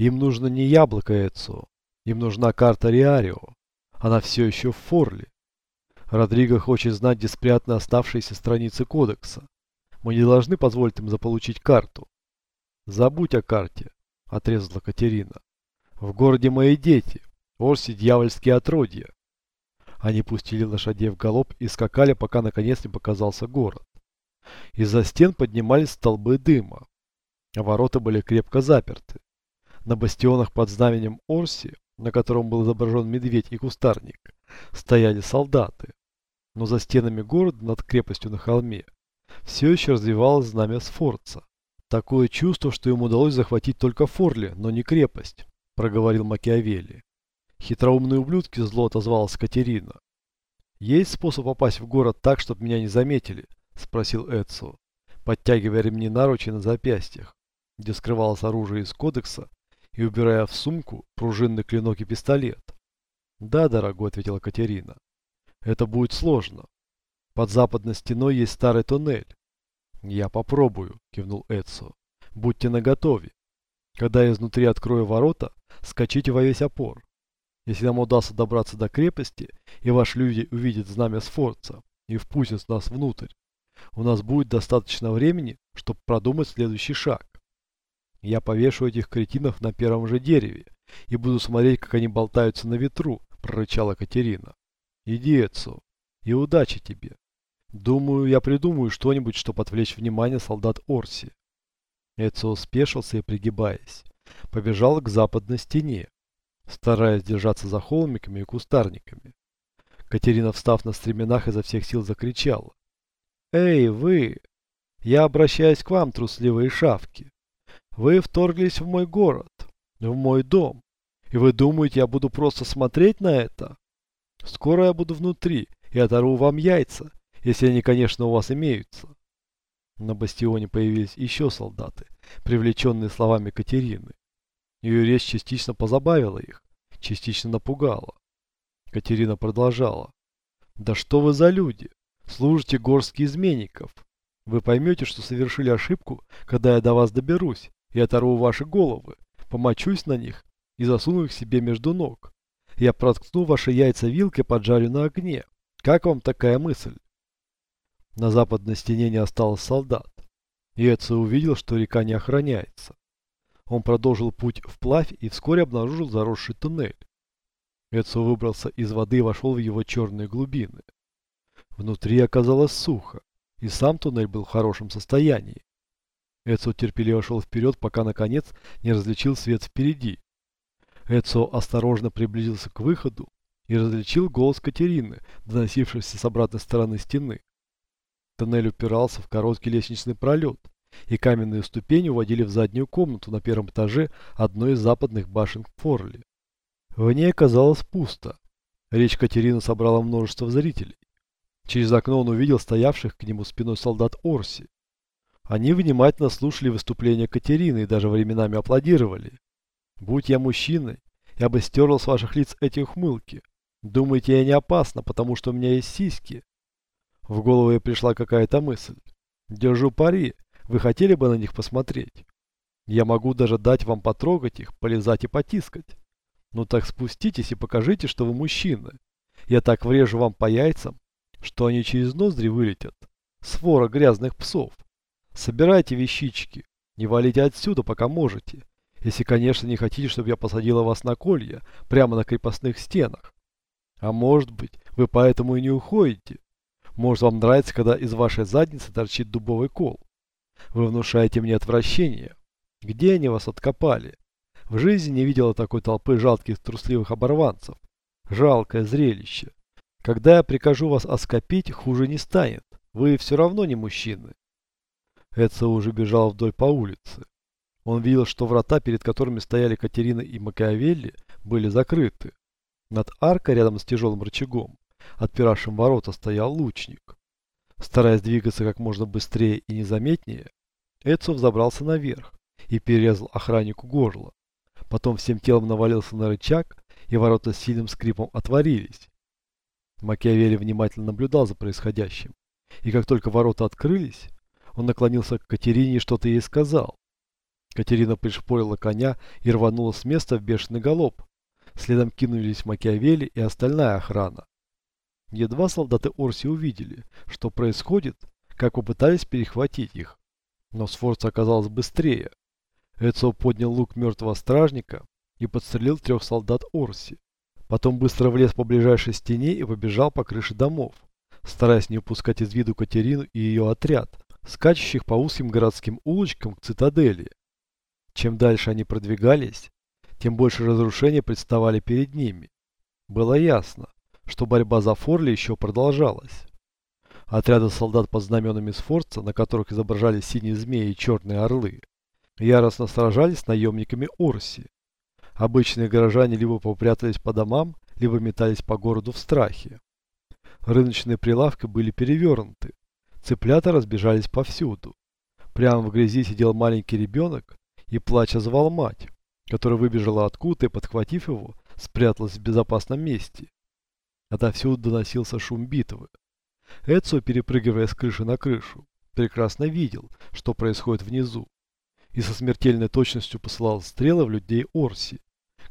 Им нужно не яблоко Эцио, им нужна карта Риарио. Она все еще в Форле. Родриго хочет знать, где спрятаны оставшиеся страницы кодекса. Мы не должны позволить им заполучить карту. Забудь о карте, отрезала Катерина. В городе мои дети, Орси дьявольские отродья. Они пустили лошадей в галоп и скакали, пока наконец не показался город. Из-за стен поднимались столбы дыма, ворота были крепко заперты. На бастионах под знаменем Орси, на котором был изображен медведь и кустарник, стояли солдаты. Но за стенами города над крепостью на холме все еще развивалось знамя Сфорца. Такое чувство, что ему удалось захватить только Форли, но не крепость, проговорил Макиавелли. Хитроумные ублюдки зло отозвалась Катерина. Есть способ попасть в город так, чтобы меня не заметили? Спросил Эдсо, подтягивая ремни наручи на запястьях, где скрывалось оружие из кодекса, и убирая в сумку пружинный клинок и пистолет. Да, дорогой, ответила Катерина. Это будет сложно. Под западной стеной есть старый туннель. Я попробую, кивнул Эдсо. Будьте наготове. Когда я изнутри открою ворота, скачите во весь опор. Если нам удастся добраться до крепости, и ваши люди увидят знамя Сфорца и впустят нас внутрь, у нас будет достаточно времени, чтобы продумать следующий шаг. Я повешу этих кретинов на первом же дереве и буду смотреть, как они болтаются на ветру, прорычала Катерина. Иди, Эцу, и удачи тебе. Думаю, я придумаю что-нибудь, чтобы отвлечь внимание солдат Орси. Эцио спешился и, пригибаясь, побежал к западной стене, стараясь держаться за холмиками и кустарниками. Катерина, встав на стременах, изо всех сил закричала. «Эй, вы! Я обращаюсь к вам, трусливые шавки! Вы вторглись в мой город, в мой дом, и вы думаете, я буду просто смотреть на это? Скоро я буду внутри и оторву вам яйца, если они, конечно, у вас имеются. На бастионе появились еще солдаты, привлеченные словами Катерины. Ее речь частично позабавила их, частично напугала. Катерина продолжала. «Да что вы за люди? Служите горстки изменников. Вы поймете, что совершили ошибку, когда я до вас доберусь и оторву ваши головы, помочусь на них и засуну их себе между ног. Я проткну ваши яйца вилкой, поджарю на огне. Как вам такая мысль?» На западной стене не осталось солдат. И увидел, что река не охраняется. Он продолжил путь вплавь и вскоре обнаружил заросший туннель. Эдсо выбрался из воды и вошел в его черные глубины. Внутри оказалось сухо, и сам туннель был в хорошем состоянии. Эдсо терпеливо шел вперед, пока наконец не различил свет впереди. Эдсо осторожно приблизился к выходу и различил голос Катерины, доносившийся с обратной стороны стены. Тоннель упирался в короткий лестничный пролет, и каменные ступени уводили в заднюю комнату на первом этаже одной из западных башен Форли. В ней оказалось пусто. Речь Катерины собрала множество зрителей. Через окно он увидел стоявших к нему спиной солдат Орси. Они внимательно слушали выступления Катерины и даже временами аплодировали. «Будь я мужчиной, я бы стерл с ваших лиц эти ухмылки. Думаете, я не опасна, потому что у меня есть сиськи?» В голову ей пришла какая-то мысль. Держу пари, вы хотели бы на них посмотреть? Я могу даже дать вам потрогать их, полизать и потискать. Ну так спуститесь и покажите, что вы мужчина. Я так врежу вам по яйцам, что они через ноздри вылетят. Свора грязных псов. Собирайте вещички. Не валите отсюда, пока можете. Если, конечно, не хотите, чтобы я посадила вас на колья, прямо на крепостных стенах. А может быть, вы поэтому и не уходите. Может вам нравится, когда из вашей задницы торчит дубовый кол? Вы внушаете мне отвращение. Где они вас откопали? В жизни не видела такой толпы жалких трусливых оборванцев. Жалкое зрелище. Когда я прикажу вас оскопить, хуже не станет. Вы все равно не мужчины. Эдсо уже бежал вдоль по улице. Он видел, что врата, перед которыми стояли Катерина и Макиавелли, были закрыты. Над аркой рядом с тяжелым рычагом отпиравшим ворота, стоял лучник. Стараясь двигаться как можно быстрее и незаметнее, Эдсо взобрался наверх и перерезал охраннику горло. Потом всем телом навалился на рычаг, и ворота с сильным скрипом отворились. Макиавелли внимательно наблюдал за происходящим, и как только ворота открылись, он наклонился к Катерине и что-то ей сказал. Катерина пришпорила коня и рванула с места в бешеный галоп. Следом кинулись Макиавелли и остальная охрана. Едва солдаты Орси увидели, что происходит, как попытались перехватить их. Но Сфорца оказалась быстрее. Эцио поднял лук мертвого стражника и подстрелил трех солдат Орси. Потом быстро влез по ближайшей стене и побежал по крыше домов, стараясь не упускать из виду Катерину и ее отряд, скачущих по узким городским улочкам к цитадели. Чем дальше они продвигались, тем больше разрушений представали перед ними. Было ясно, что борьба за Форли еще продолжалась. Отряды солдат под знаменами Сфорца, на которых изображались синие змеи и черные орлы, яростно сражались с наемниками Орси. Обычные горожане либо попрятались по домам, либо метались по городу в страхе. Рыночные прилавки были перевернуты, цыплята разбежались повсюду. Прямо в грязи сидел маленький ребенок и, плача, звал мать, которая выбежала откуда-то и, подхватив его, спряталась в безопасном месте. Отовсюду доносился шум битвы. Эдсо, перепрыгивая с крыши на крышу, прекрасно видел, что происходит внизу и со смертельной точностью посылал стрелы в людей Орси,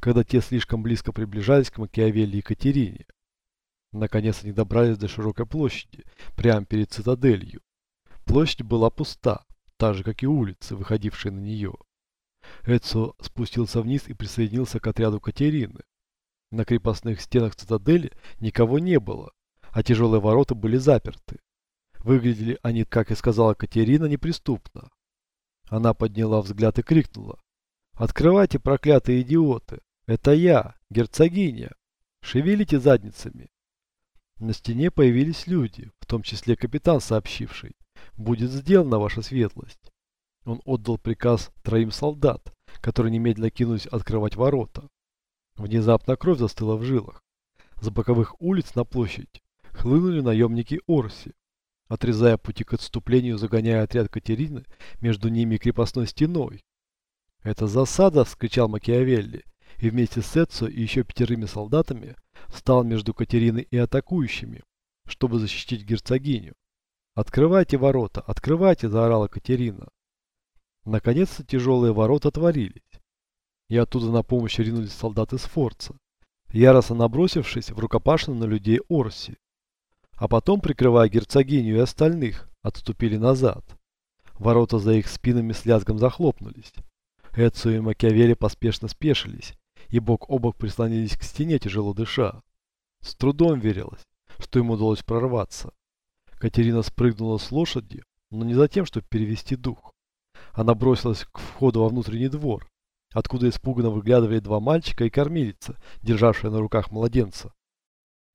когда те слишком близко приближались к Макиавелли и Екатерине. Наконец они добрались до широкой площади, прямо перед цитаделью. Площадь была пуста, так же, как и улицы, выходившие на нее. Эдсо спустился вниз и присоединился к отряду Катерины. На крепостных стенах цитадели никого не было, а тяжелые ворота были заперты. Выглядели они, как и сказала Катерина, неприступно. Она подняла взгляд и крикнула. «Открывайте, проклятые идиоты! Это я, герцогиня! Шевелите задницами!» На стене появились люди, в том числе капитан, сообщивший. «Будет сделана ваша светлость!» Он отдал приказ троим солдат, которые немедленно кинулись открывать ворота. Внезапно кровь застыла в жилах. С боковых улиц на площадь хлынули наемники Орси отрезая пути к отступлению, загоняя отряд Катерины между ними крепостной стеной. «Это засада!» – вскричал Макиавелли, и вместе с Эцо и еще пятерыми солдатами встал между Катериной и атакующими, чтобы защитить герцогиню. «Открывайте ворота! Открывайте!» – заорала Катерина. Наконец-то тяжелые ворота отворились, и оттуда на помощь ринулись солдаты Сфорца, яростно набросившись в рукопашную на людей Орси а потом, прикрывая герцогиню и остальных, отступили назад. Ворота за их спинами с лязгом захлопнулись. Эцио и Макиавелли поспешно спешились и бок о бок прислонились к стене, тяжело дыша. С трудом верилось, что ему удалось прорваться. Катерина спрыгнула с лошади, но не за тем, чтобы перевести дух. Она бросилась к входу во внутренний двор, откуда испуганно выглядывали два мальчика и кормилица, державшая на руках младенца.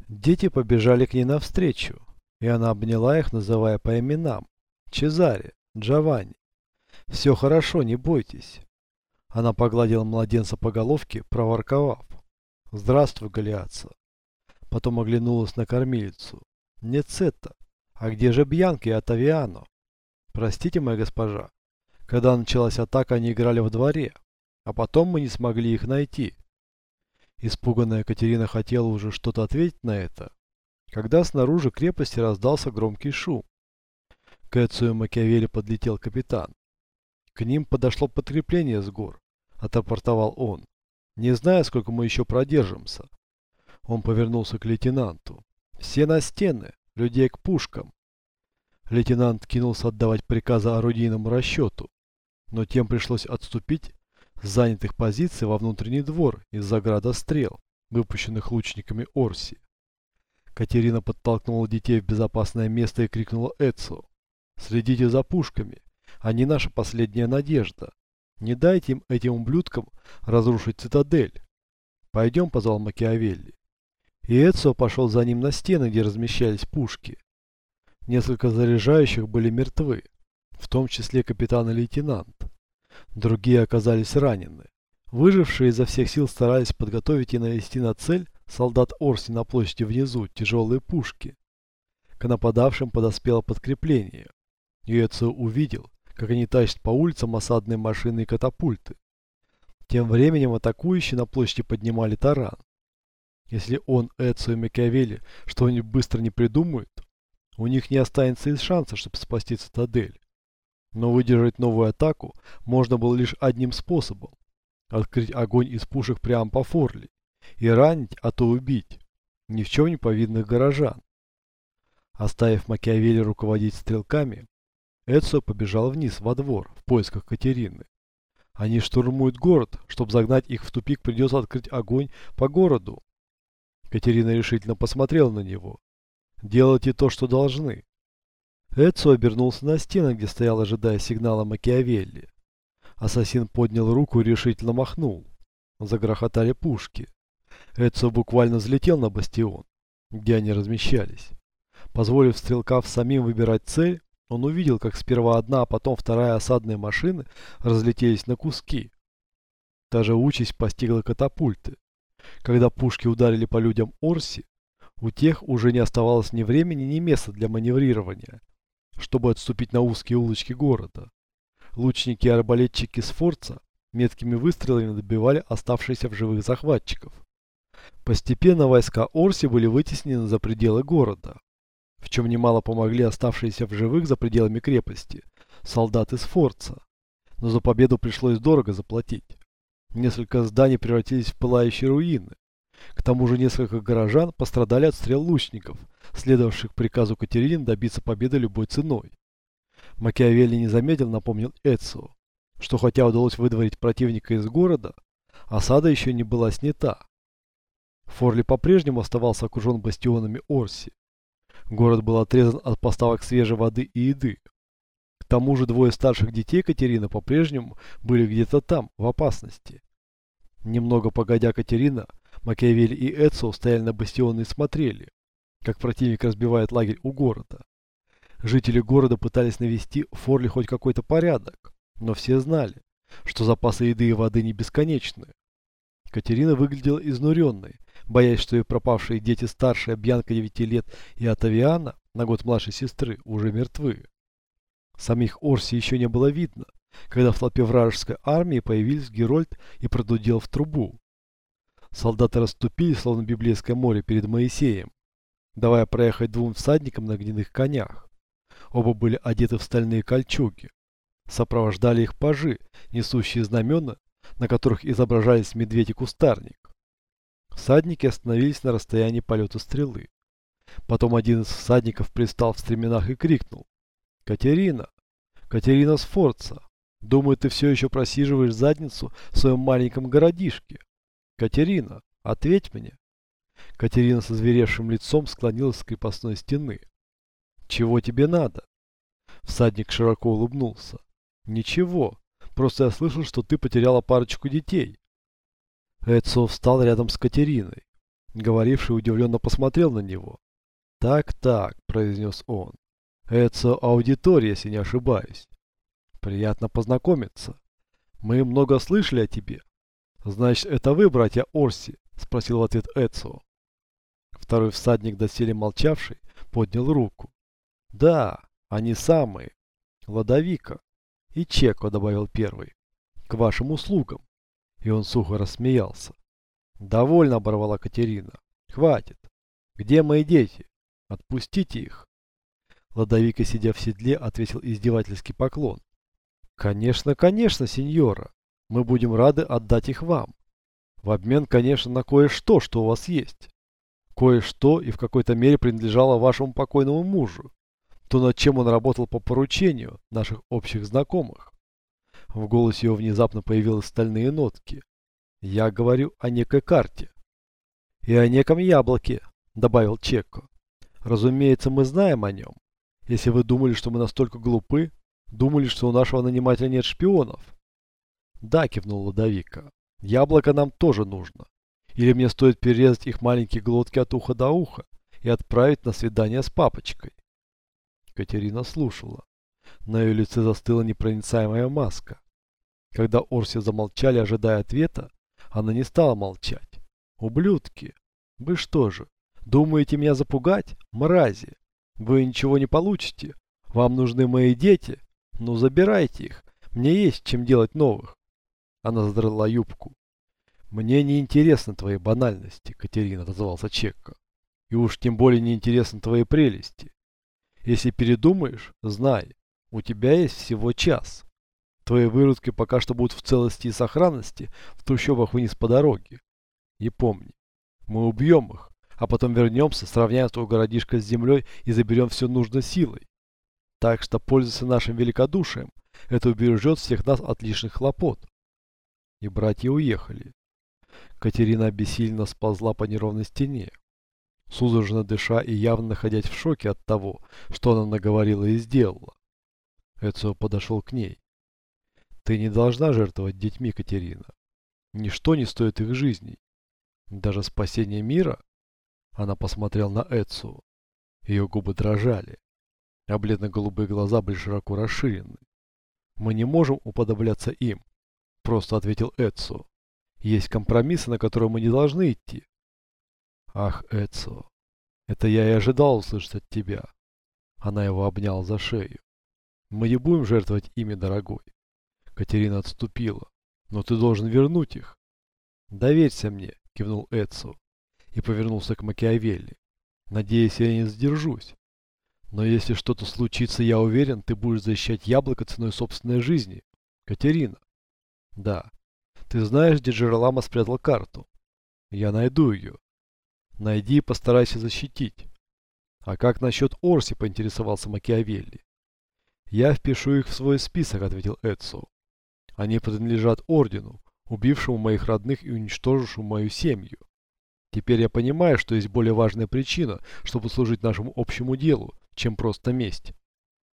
Дети побежали к ней навстречу, и она обняла их, называя по именам. Чезаре, Джованни. Все хорошо, не бойтесь. Она погладила младенца по головке, проворковав. Здравствуй, Галиаца. Потом оглянулась на кормилицу. Нет Сетта. А где же Бьянка и Атавиано? Простите, моя госпожа. Когда началась атака, они играли во дворе. А потом мы не смогли их найти. Испуганная Катерина хотела уже что-то ответить на это, когда снаружи крепости раздался громкий шум. К Эцию Макиавелли подлетел капитан. К ним подошло подкрепление с гор, отрапортовал он. Не знаю, сколько мы еще продержимся. Он повернулся к лейтенанту. Все на стены, людей к пушкам. Лейтенант кинулся отдавать приказы орудийному расчету, но тем пришлось отступить занятых позиций во внутренний двор из-за града стрел, выпущенных лучниками Орси. Катерина подтолкнула детей в безопасное место и крикнула Эцу. «Следите за пушками, они наша последняя надежда. Не дайте им, этим ублюдкам, разрушить цитадель». «Пойдем», — позвал Макиавелли. И Эцо пошел за ним на стены, где размещались пушки. Несколько заряжающих были мертвы, в том числе капитан и лейтенант. Другие оказались ранены. Выжившие изо всех сил старались подготовить и навести на цель солдат Орси на площади внизу тяжелые пушки. К нападавшим подоспело подкрепление. Юэцо увидел, как они тащат по улицам осадные машины и катапульты. Тем временем атакующие на площади поднимали таран. Если он, Эцо и Макиавелли что-нибудь быстро не придумают, у них не останется и шанса, чтобы спасти цитадель. Но выдержать новую атаку можно было лишь одним способом – открыть огонь из пушек прямо по Форли и ранить, а то убить ни в чем не повинных горожан. Оставив Макиавелли руководить стрелками, Эдсо побежал вниз во двор в поисках Катерины. Они штурмуют город, чтобы загнать их в тупик, придется открыть огонь по городу. Катерина решительно посмотрела на него. Делайте то, что должны. Эдсо обернулся на стену, где стоял, ожидая сигнала Макиавелли. Ассасин поднял руку и решительно махнул. Загрохотали пушки. Эдсо буквально взлетел на бастион, где они размещались. Позволив стрелкам самим выбирать цель, он увидел, как сперва одна, а потом вторая осадные машины разлетелись на куски. Та же участь постигла катапульты. Когда пушки ударили по людям Орси, у тех уже не оставалось ни времени, ни места для маневрирования чтобы отступить на узкие улочки города. Лучники и арбалетчики Сфорца меткими выстрелами добивали оставшихся в живых захватчиков. Постепенно войска Орси были вытеснены за пределы города, в чем немало помогли оставшиеся в живых за пределами крепости солдаты Сфорца. Но за победу пришлось дорого заплатить. Несколько зданий превратились в пылающие руины. К тому же несколько горожан пострадали от стрел лучников, следовавших приказу Катерин добиться победы любой ценой. Макиавелли не заметил, напомнил Эцио, что хотя удалось выдворить противника из города, осада еще не была снята. Форли по-прежнему оставался окружен бастионами Орси. Город был отрезан от поставок свежей воды и еды. К тому же двое старших детей Катерины по-прежнему были где-то там, в опасности. Немного погодя Катерина, Макиавелли и Эцио стояли на бастионе и смотрели, как противник разбивает лагерь у города. Жители города пытались навести в Форле хоть какой-то порядок, но все знали, что запасы еды и воды не бесконечны. Катерина выглядела изнуренной, боясь, что и пропавшие дети старшие Бьянка 9 лет и Атавиана, на год младшей сестры, уже мертвы. Самих Орси еще не было видно, когда в толпе вражеской армии появились Герольд и продудел в трубу. Солдаты расступились, словно библейское море перед Моисеем, давая проехать двум всадникам на гнедых конях. Оба были одеты в стальные кольчуги. Сопровождали их пажи, несущие знамена, на которых изображались медведь и кустарник. Всадники остановились на расстоянии полета стрелы. Потом один из всадников пристал в стременах и крикнул. «Катерина! Катерина Сфорца! Думаю, ты все еще просиживаешь задницу в своем маленьком городишке. Катерина, ответь мне!» Катерина со зверевшим лицом склонилась с крепостной стены. «Чего тебе надо?» Всадник широко улыбнулся. «Ничего, просто я слышал, что ты потеряла парочку детей». Эдсо встал рядом с Катериной. Говоривший удивленно посмотрел на него. «Так-так», — произнес он. «Эдсо аудитория, если не ошибаюсь. Приятно познакомиться. Мы много слышали о тебе. Значит, это вы, братья Орси?» — спросил в ответ Эдсо. Второй всадник, доселе молчавший, поднял руку. «Да, они самые. Ладовика. И Чеко», — добавил первый. «К вашим услугам». И он сухо рассмеялся. «Довольно», — оборвала Катерина. «Хватит. Где мои дети? Отпустите их». Ладовика, сидя в седле, ответил издевательский поклон. «Конечно, конечно, сеньора. Мы будем рады отдать их вам. В обмен, конечно, на кое-что, что у вас есть. Кое-что и в какой-то мере принадлежало вашему покойному мужу. То, над чем он работал по поручению наших общих знакомых. В голосе его внезапно появились стальные нотки. Я говорю о некой карте. И о неком яблоке, добавил Чекко. Разумеется, мы знаем о нем. Если вы думали, что мы настолько глупы, думали, что у нашего нанимателя нет шпионов. Да, кивнул Ладовика. Яблоко нам тоже нужно. Или мне стоит перерезать их маленькие глотки от уха до уха и отправить на свидание с папочкой? Катерина слушала. На ее лице застыла непроницаемая маска. Когда Орси замолчали, ожидая ответа, она не стала молчать. «Ублюдки! Вы что же, думаете меня запугать? Мрази! Вы ничего не получите. Вам нужны мои дети? Ну забирайте их. Мне есть чем делать новых». Она задрала юбку. «Мне не интересны твои банальности», — Катерина отозвался Чекко. «И уж тем более не интересны твои прелести. Если передумаешь, знай, У тебя есть всего час. Твои выродки пока что будут в целости и сохранности в трущобах вниз по дороге. И помни, мы убьем их, а потом вернемся, сравняем твой городишко с землей и заберем все нужно силой. Так что пользуйся нашим великодушием, это убережет всех нас от лишних хлопот. И братья уехали. Катерина обессиленно сползла по неровной стене, судорожно дыша и явно находясь в шоке от того, что она наговорила и сделала. Эцио подошел к ней. «Ты не должна жертвовать детьми, Катерина. Ничто не стоит их жизней. Даже спасение мира?» Она посмотрела на Эцио. Ее губы дрожали, а бледно-голубые глаза были широко расширены. «Мы не можем уподобляться им», — просто ответил Эцио. Есть компромиссы, на которые мы не должны идти. Ах, Эцо, это я и ожидал услышать от тебя. Она его обняла за шею. Мы не будем жертвовать ими, дорогой. Катерина отступила. Но ты должен вернуть их. Доверься мне, кивнул Эцо и повернулся к Макиавелли. Надеюсь, я не задержусь. Но если что-то случится, я уверен, ты будешь защищать яблоко ценой собственной жизни. Катерина. Да, ты знаешь, где Джералама спрятал карту? Я найду ее. Найди и постарайся защитить. А как насчет Орси, поинтересовался Макиавелли. Я впишу их в свой список, ответил Эдсо. Они принадлежат ордену, убившему моих родных и уничтожившему мою семью. Теперь я понимаю, что есть более важная причина, чтобы служить нашему общему делу, чем просто месть.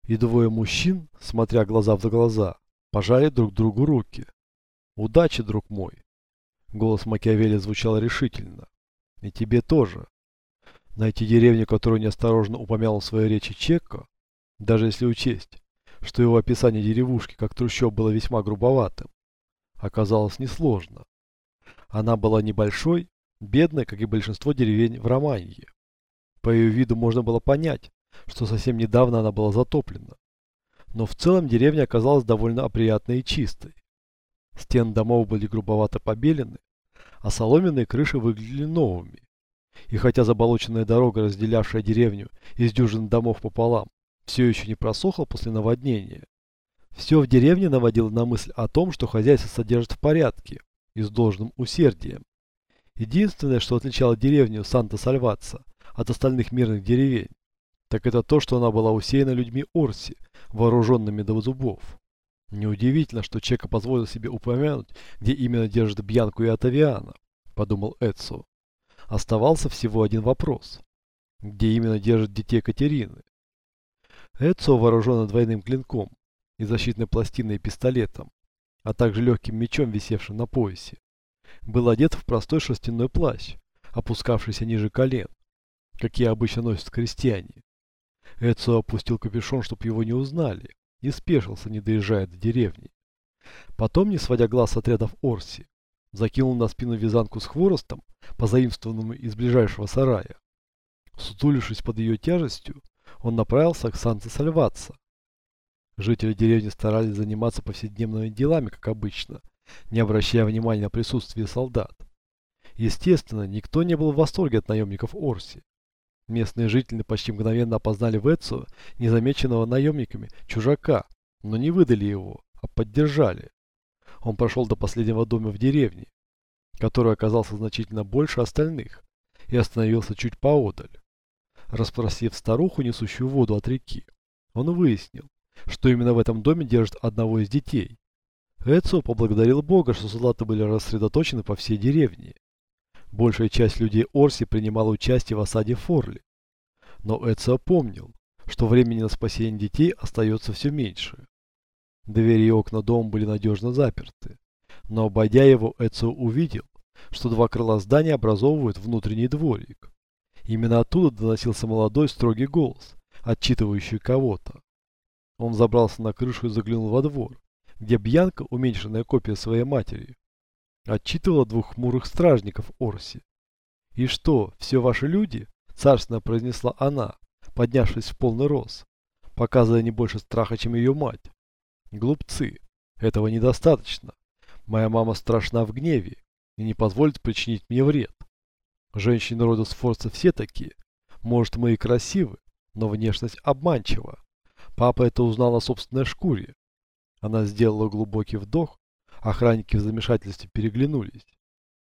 И двое мужчин, смотря глаза в глаза, пожали друг другу руки. Удачи, друг мой. Голос Макиавелли звучал решительно. И тебе тоже. Найти деревню, которую неосторожно упомянул в своей речи Чекко, даже если учесть, что его описание деревушки как трущоб было весьма грубоватым, оказалось несложно. Она была небольшой, бедной, как и большинство деревень в Романье. По ее виду можно было понять, что совсем недавно она была затоплена. Но в целом деревня оказалась довольно приятной и чистой. Стены домов были грубовато побелены, а соломенные крыши выглядели новыми. И хотя заболоченная дорога, разделявшая деревню из дюжин домов пополам, все еще не просохла после наводнения, все в деревне наводило на мысль о том, что хозяйство содержит в порядке и с должным усердием. Единственное, что отличало деревню Санта-Сальваца от остальных мирных деревень, так это то, что она была усеяна людьми Орси, вооруженными до зубов. Неудивительно, что Чека позволил себе упомянуть, где именно держит Бьянку и Атавиана, подумал Эдсо. Оставался всего один вопрос. Где именно держит детей Катерины? Эдсо, вооруженный двойным клинком и защитной пластиной и пистолетом, а также легким мечом, висевшим на поясе, был одет в простой шерстяной плащ, опускавшийся ниже колен, какие обычно носят крестьяне. Эдсо опустил капюшон, чтобы его не узнали, и спешился, не доезжая до деревни. Потом, не сводя глаз отрядов Орси, закинул на спину вязанку с хворостом, позаимствованному из ближайшего сарая. Сутулившись под ее тяжестью, он направился к Санце-Сальватса. Жители деревни старались заниматься повседневными делами, как обычно, не обращая внимания на присутствие солдат. Естественно, никто не был в восторге от наемников Орси. Местные жители почти мгновенно опознали в незамеченного наемниками чужака, но не выдали его, а поддержали. Он прошел до последнего дома в деревне, который оказался значительно больше остальных, и остановился чуть поодаль. Распросив старуху, несущую воду от реки, он выяснил, что именно в этом доме держит одного из детей. Эцио поблагодарил Бога, что солдаты были рассредоточены по всей деревне. Большая часть людей Орси принимала участие в осаде Форли. Но Эцио помнил, что времени на спасение детей остается все меньше. Двери и окна дома были надежно заперты. Но обойдя его, Эцио увидел, что два крыла здания образовывают внутренний дворик. Именно оттуда доносился молодой строгий голос, отчитывающий кого-то. Он забрался на крышу и заглянул во двор, где Бьянка, уменьшенная копия своей матери, отчитывала двух хмурых стражников Орси. «И что, все ваши люди?» – царственно произнесла она, поднявшись в полный рост, показывая не больше страха, чем ее мать. «Глупцы, этого недостаточно. Моя мама страшна в гневе и не позволит причинить мне вред. Женщины рода Сфорца все такие. Может, мы и красивы, но внешность обманчива. Папа это узнал на собственной шкуре. Она сделала глубокий вдох, охранники в замешательстве переглянулись.